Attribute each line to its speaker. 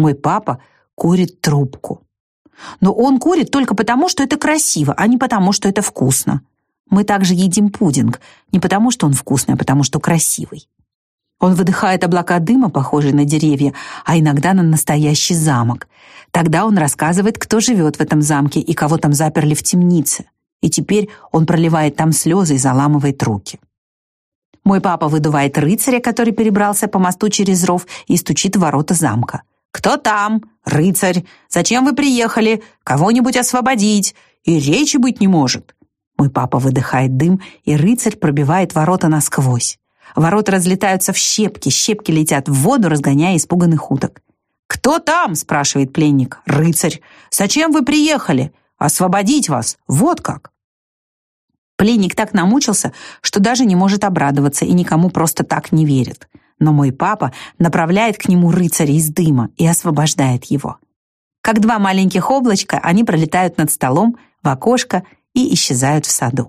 Speaker 1: Мой папа курит трубку. Но он курит только потому, что это красиво, а не потому, что это вкусно. Мы также едим пудинг, не потому, что он вкусный, а потому, что красивый. Он выдыхает облака дыма, похожие на деревья, а иногда на настоящий замок. Тогда он рассказывает, кто живет в этом замке и кого там заперли в темнице. И теперь он проливает там слезы и заламывает руки. Мой папа выдувает рыцаря, который перебрался по мосту через ров и стучит в ворота замка. «Кто там? Рыцарь! Зачем вы приехали? Кого-нибудь освободить? И речи быть не может!» Мой папа выдыхает дым, и рыцарь пробивает ворота насквозь. Ворота разлетаются в щепки, щепки летят в воду, разгоняя испуганных уток. «Кто там?» — спрашивает пленник. «Рыцарь! Зачем вы приехали? Освободить вас! Вот как!» Пленник так намучился, что даже не может обрадоваться и никому просто так не верит. Но мой папа направляет к нему рыцаря из дыма и освобождает его. Как два маленьких облачка, они пролетают над столом, в окошко и исчезают в саду.